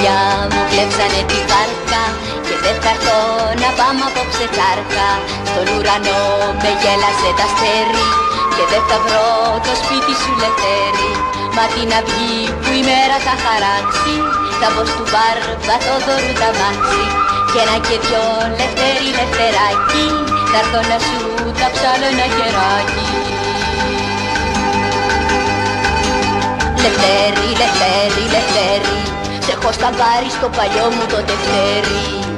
παιδιά μου κλέψανε τη βάρκα Και δεν θα έρθω να πάμε απόψε τσάρκα Στον ουρανό με γέλασε τα αστέρι Και δεν θα βρω το σπίτι σου λευτέρι. Μα την αυγή που η μέρα θα χαράξει Θα πω στου μπαρ το δωρού τα μάξι. Και ένα και δυο λευτέρι λευτεράκι Θα έρθω να σου τα ψάλω ένα χεράκι Λευτέρι, λευτέρι, λευτέρι Σε έχω στα στο παλιό μου το τευτέρι Λευτέρι, λευτέρι, λευτέρι